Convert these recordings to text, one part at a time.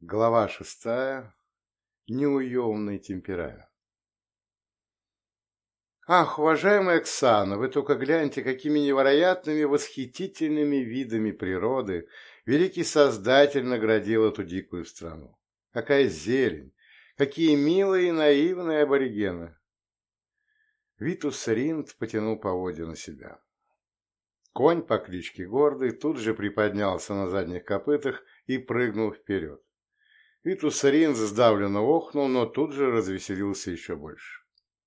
Глава шестая. Неуемный темперамент. Ах, уважаемая Оксана, вы только гляньте, какими невероятными, восхитительными видами природы великий Создатель наградил эту дикую страну. Какая зелень, какие милые и наивные аборигены. Витус Ринд потянул поводья на себя. Конь по кличке Гордый тут же приподнялся на задних копытах и прыгнул вперед. Витус Рин сдавленно охнул, но тут же развеселился еще больше.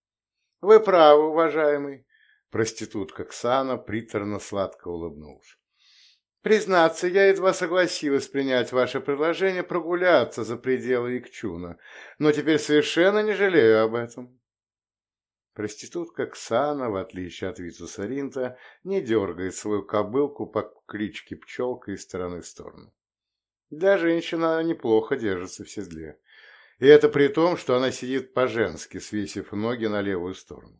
— Вы правы, уважаемый, — проститутка Ксана приторно-сладко улыбнулась. — Признаться, я едва согласилась принять ваше предложение прогуляться за пределы Икчуна, но теперь совершенно не жалею об этом. Проститутка Ксана, в отличие от Витуса Ринта, не дергает свою кобылку по кличке Пчелка из стороны в сторону. Для женщины она неплохо держится в седле. И это при том, что она сидит по-женски, свесив ноги на левую сторону.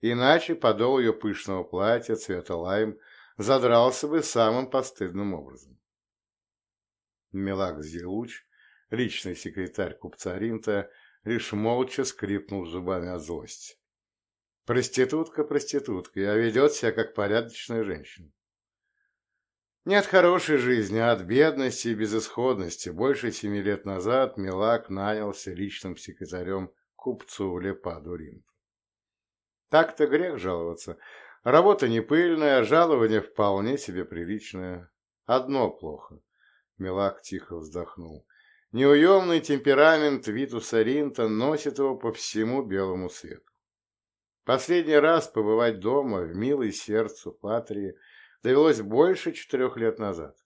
Иначе подол ее пышного платья цвета лайм задрался бы самым постыдным образом. Мелак Зелуч, личный секретарь купца Ринта, лишь молча скрипнул зубами от злости. Проститутка проститутка, а ведет себя как порядочная женщина. Не от хорошей жизни, а от бедности и безысходности больше семи лет назад Милак нанялся личным секретарем купцу Лепаду Ринту. Так-то грех жаловаться. Работа не пыльная, жалование вполне себе приличное. Одно плохо. Милак тихо вздохнул. Неуемный темперамент Витуса Ринта носит его по всему белому свету. Последний раз побывать дома, в милой сердцу Патрии, довелось больше четырех лет назад.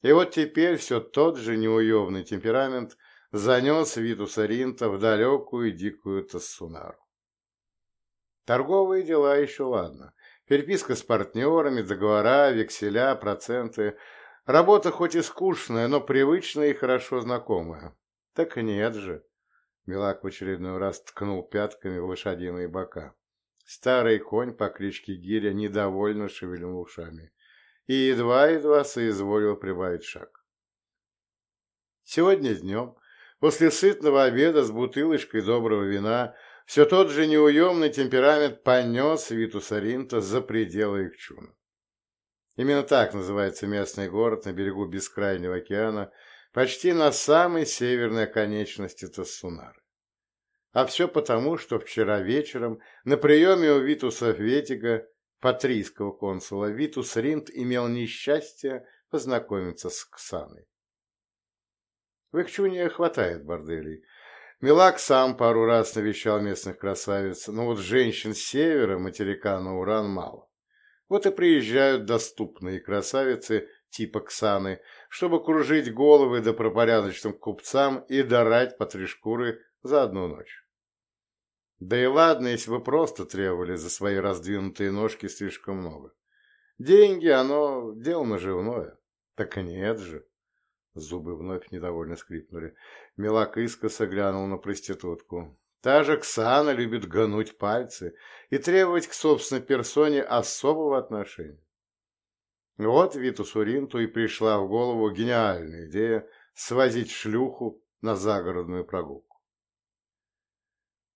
И вот теперь все тот же неуемный темперамент занес Витуса Ринта в далекую дикую Тассунару. Торговые дела еще ладно. Переписка с партнерами, договора, векселя, проценты. Работа хоть и скучная, но привычная и хорошо знакомая. Так нет же. Милак в очередной раз ткнул пятками в лошадиные бока. Старый конь по кличке Гиря недовольно шевелил ушами и едва-едва соизволил прибавить шаг. Сегодня днем, после сытного обеда с бутылочкой доброго вина, все тот же неуемный темперамент понес Витуса Ринта за пределы Икчуна. Именно так называется местный город на берегу бескрайнего океана, почти на самой северной оконечности Тассунары. А все потому, что вчера вечером на приеме у Витуса Ветига, патрийского консула, Витус Ринд имел несчастье познакомиться с Ксаной. В Ихчуне хватает борделей. Милак сам пару раз навещал местных красавиц, но вот женщин с севера материка на Уран мало. Вот и приезжают доступные красавицы типа Ксаны, чтобы кружить головы добропорядочным купцам и дарать по три шкуры за одну ночь. Да и ладно, если бы просто требовали за свои раздвинутые ножки слишком много. Деньги, оно дело наживное. Так нет же. Зубы вновь недовольно скрипнули. Милак искоса глянул на проститутку. Та же Ксана любит гнуть пальцы и требовать к собственной персоне особого отношения. Вот Виту Суринту и пришла в голову гениальная идея свозить шлюху на загородную прогулку.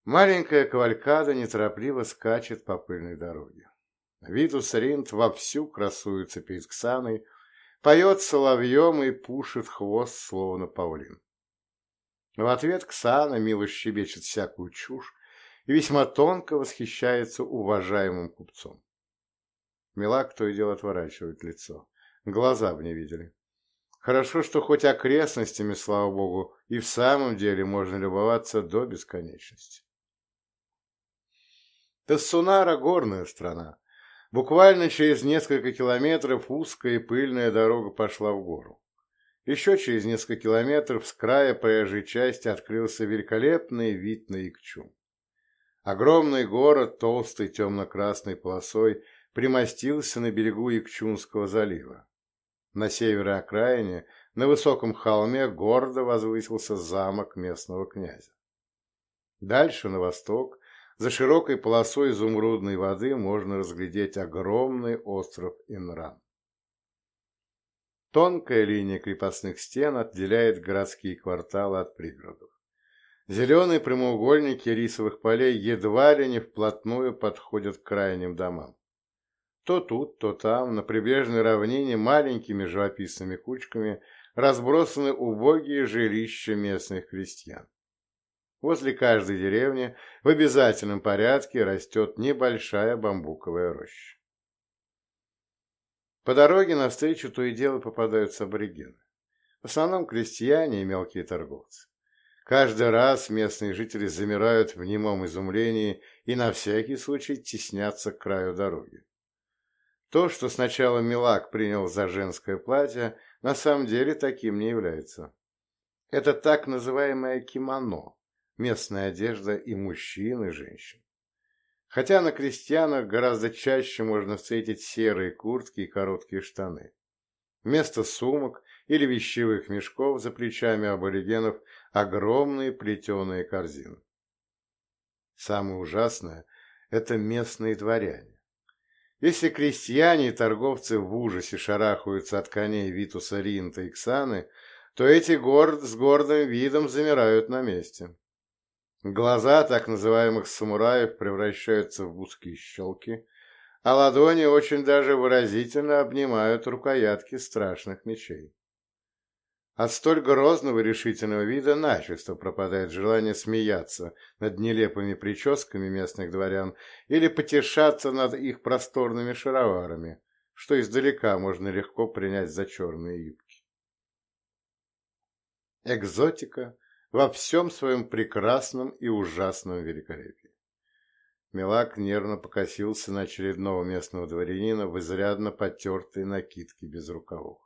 Маленькая кавалькада неторопливо скачет по пыльной дороге. Витус Ринд вовсю красуется перед Ксаной, поет соловьем и пушит хвост, словно павлин. В ответ Ксана мило щебечет всякую чушь и весьма тонко восхищается уважаемым купцом. Милак то и дело отворачивает лицо. Глаза бы не видели. Хорошо, что хоть окрестностями, слава богу, и в самом деле можно любоваться до бесконечности. Тассунара – горная страна. Буквально через несколько километров узкая и пыльная дорога пошла в гору. Еще через несколько километров с края проезжей части открылся великолепный вид на Икчу. Огромный город толстой темно-красной полосой примостился на берегу Икчунского залива. На северной окраине, на высоком холме, гордо возвысился замок местного князя. Дальше, на восток, за широкой полосой изумрудной воды можно разглядеть огромный остров Инран. Тонкая линия крепостных стен отделяет городские кварталы от пригородов. Зеленые прямоугольники рисовых полей едва ли не вплотную подходят к крайним домам. То тут, то там, на прибрежной равнине маленькими живописными кучками разбросаны убогие жилища местных крестьян. Возле каждой деревни в обязательном порядке растет небольшая бамбуковая роща. По дороге навстречу то и дело попадаются аборигены. В основном крестьяне и мелкие торговцы. Каждый раз местные жители замирают в немом изумлении и на всякий случай теснятся к краю дороги. То, что сначала Милак принял за женское платье, на самом деле таким не является. Это так называемое кимоно, местная одежда и мужчин, и женщин. Хотя на крестьянах гораздо чаще можно встретить серые куртки и короткие штаны. Вместо сумок или вещевых мешков за плечами аборигенов огромные плетеные корзины. Самое ужасное – это местные дворяне. Если крестьяне и торговцы в ужасе шарахаются от коней Витуса Ринта и Ксаны, то эти горд с гордым видом замирают на месте. Глаза так называемых самураев превращаются в узкие щелки, а ладони очень даже выразительно обнимают рукоятки страшных мечей. От столь грозного решительного вида начисто пропадает желание смеяться над нелепыми прическами местных дворян или потешаться над их просторными шароварами, что издалека можно легко принять за черные юбки. Экзотика во всем своем прекрасном и ужасном великолепии. Милак нервно покосился на очередного местного дворянина в изрядно потертой накидке без рукавов.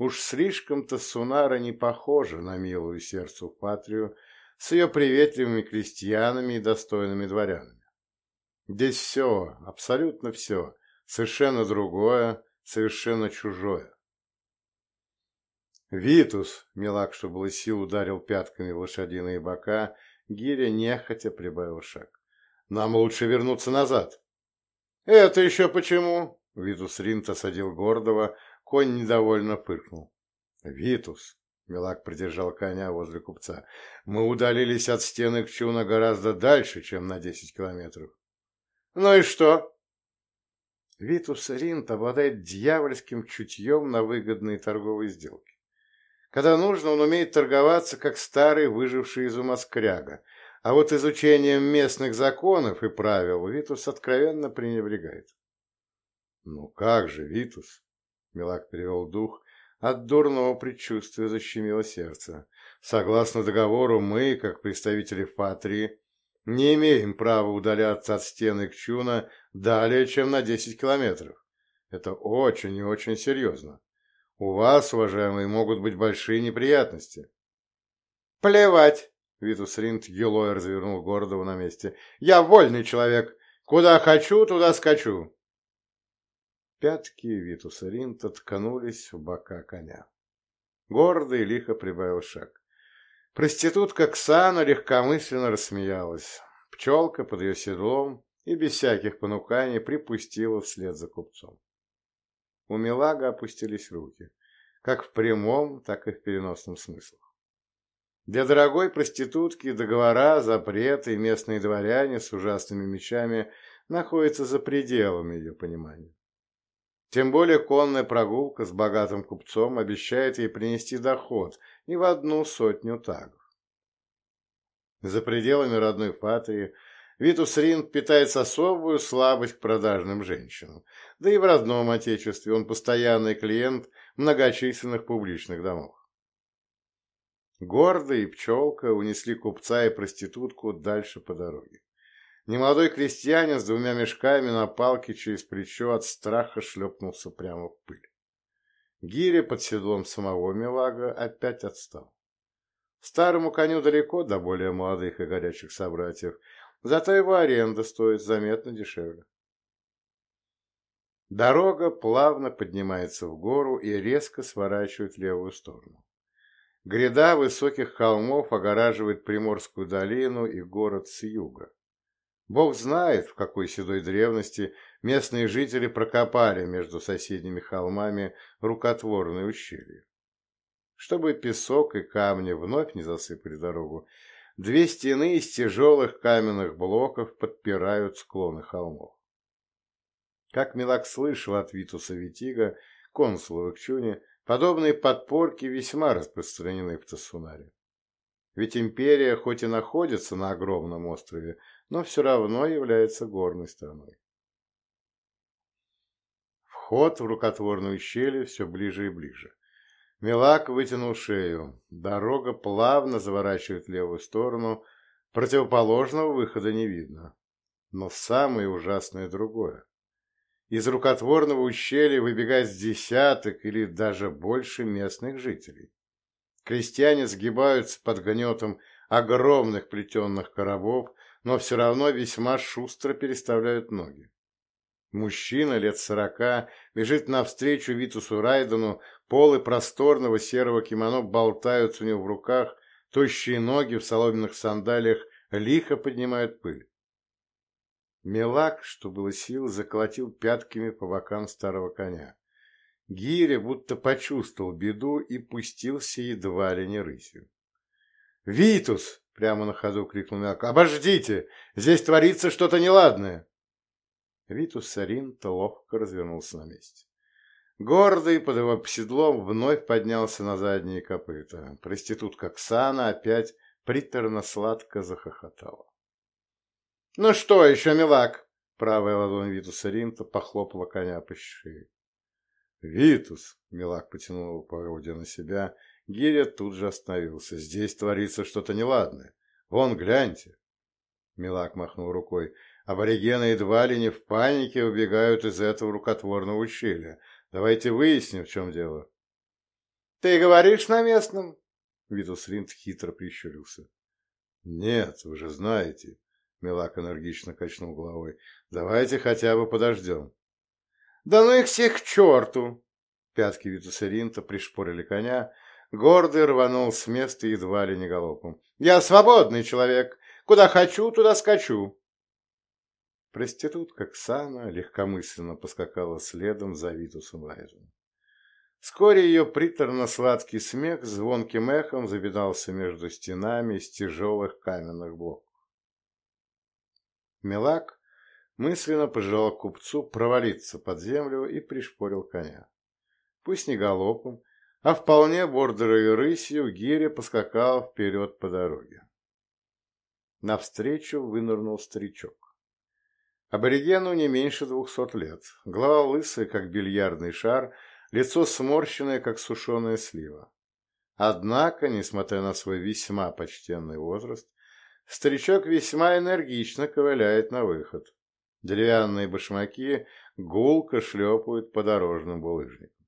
Уж слишком-то Сунара не похожа на милую сердцу Патрию с ее приветливыми крестьянами и достойными дворянами. Здесь все, абсолютно все, совершенно другое, совершенно чужое. «Витус!» — Милак, что было сил, ударил пятками в лошадиные бока, гиря нехотя прибавил шаг. «Нам лучше вернуться назад». «Это еще почему?» — Витус Ринт осадил Гордова, Конь недовольно фыркнул. «Витус!» — Милак придержал коня возле купца. «Мы удалились от стены к Чуна гораздо дальше, чем на десять километров». «Ну и что?» Витус Ринт обладает дьявольским чутьем на выгодные торговые сделки. Когда нужно, он умеет торговаться, как старый выживший из ума скряга, а вот изучением местных законов и правил Витус откровенно пренебрегает. «Ну как же, Витус?» Милак перевел дух. От дурного предчувствия защемило сердце. Согласно договору, мы, как представители Фатрии, не имеем права удаляться от стены Кчуна далее, чем на 10 километров. Это очень и очень серьезно. У вас, уважаемые, могут быть большие неприятности. Плевать, Витус Ринд Гилой развернул Гордова на месте. Я вольный человек. Куда хочу, туда скачу. Пятки Витуса Ринта ткнулись в бока коня. Гордо и лихо прибавил шаг. Проститутка Ксана легкомысленно рассмеялась. Пчелка под ее седлом и без всяких понуканий припустила вслед за купцом. У Милага опустились руки, как в прямом, так и в переносном смыслах. Для дорогой проститутки договора, запреты и местные дворяне с ужасными мечами находятся за пределами ее понимания. Тем более конная прогулка с богатым купцом обещает ей принести доход не в одну сотню тагов. За пределами родной Патрии Витус Рин питает особую слабость к продажным женщинам, да и в родном отечестве он постоянный клиент многочисленных публичных домов. Гордый и пчелка унесли купца и проститутку дальше по дороге. Немолодой крестьянин с двумя мешками на палке через плечо от страха шлепнулся прямо в пыль. Гиря под седлом самого Милага опять отстал. Старому коню далеко до более молодых и горячих собратьев, зато его аренда стоит заметно дешевле. Дорога плавно поднимается в гору и резко сворачивает в левую сторону. Гряда высоких холмов огораживает Приморскую долину и город с юга. Бог знает, в какой седой древности местные жители прокопали между соседними холмами рукотворные ущелья. Чтобы песок и камни вновь не засыпали дорогу, две стены из тяжелых каменных блоков подпирают склоны холмов. Как Милак слышал от Витуса Витига, консула в Икчуне, подобные подпорки весьма распространены в Тасунаре. Ведь империя хоть и находится на огромном острове, но все равно является горной страной. Вход в рукотворную щель все ближе и ближе. Милак вытянул шею. Дорога плавно заворачивает левую сторону, противоположного выхода не видно. Но самое ужасное другое. Из рукотворного ущелья выбегает десяток или даже больше местных жителей. Крестьяне сгибаются под гнетом огромных плетенных коробов, но все равно весьма шустро переставляют ноги. Мужчина лет сорока бежит навстречу Витусу Райдену, полы просторного серого кимоно болтаются у него в руках, тощие ноги в соломенных сандалиях лихо поднимают пыль. Мелак, что было сил, заколотил пятками по бокам старого коня. Гиря будто почувствовал беду и пустился едва ли не рысью. «Витус!» — прямо на ходу крикнул Мелак. «Обождите! Здесь творится что-то неладное!» Витус Саринто ловко развернулся на месте. Гордый под его седлом вновь поднялся на задние копыта. Проститутка Оксана опять приторно-сладко захохотала. «Ну что еще, милак?» Правая ладонь Витуса Ринта похлопала коня по шее. «Витус!» — милак потянул его поводья на себя. Гиря тут же остановился. «Здесь творится что-то неладное. Вон, гляньте!» Милак махнул рукой. «Аборигены едва ли не в панике убегают из этого рукотворного ущелья. Давайте выясним, в чем дело». «Ты говоришь на местном?» Витус Ринд хитро прищурился. «Нет, вы же знаете. Милак энергично качнул головой. «Давайте хотя бы подождем». «Да ну их всех к черту!» Пятки Витуса пришпорили коня. Гордый рванул с места едва ли не галопом. «Я свободный человек. Куда хочу, туда скачу». Проститутка Ксана легкомысленно поскакала следом за Витусом Райзом. Вскоре ее приторно-сладкий смех звонким эхом завидался между стенами из тяжелых каменных блоков. Мелак мысленно пожелал купцу провалиться под землю и пришпорил коня. Пусть не галопом, а вполне бордерой рысью Гиря поскакал вперед по дороге. Навстречу вынырнул старичок. Аборигену не меньше двухсот лет, голова лысая, как бильярдный шар, лицо сморщенное, как сушеная слива. Однако, несмотря на свой весьма почтенный возраст, Старичок весьма энергично ковыляет на выход. Деревянные башмаки гулко шлепают по дорожным булыжникам.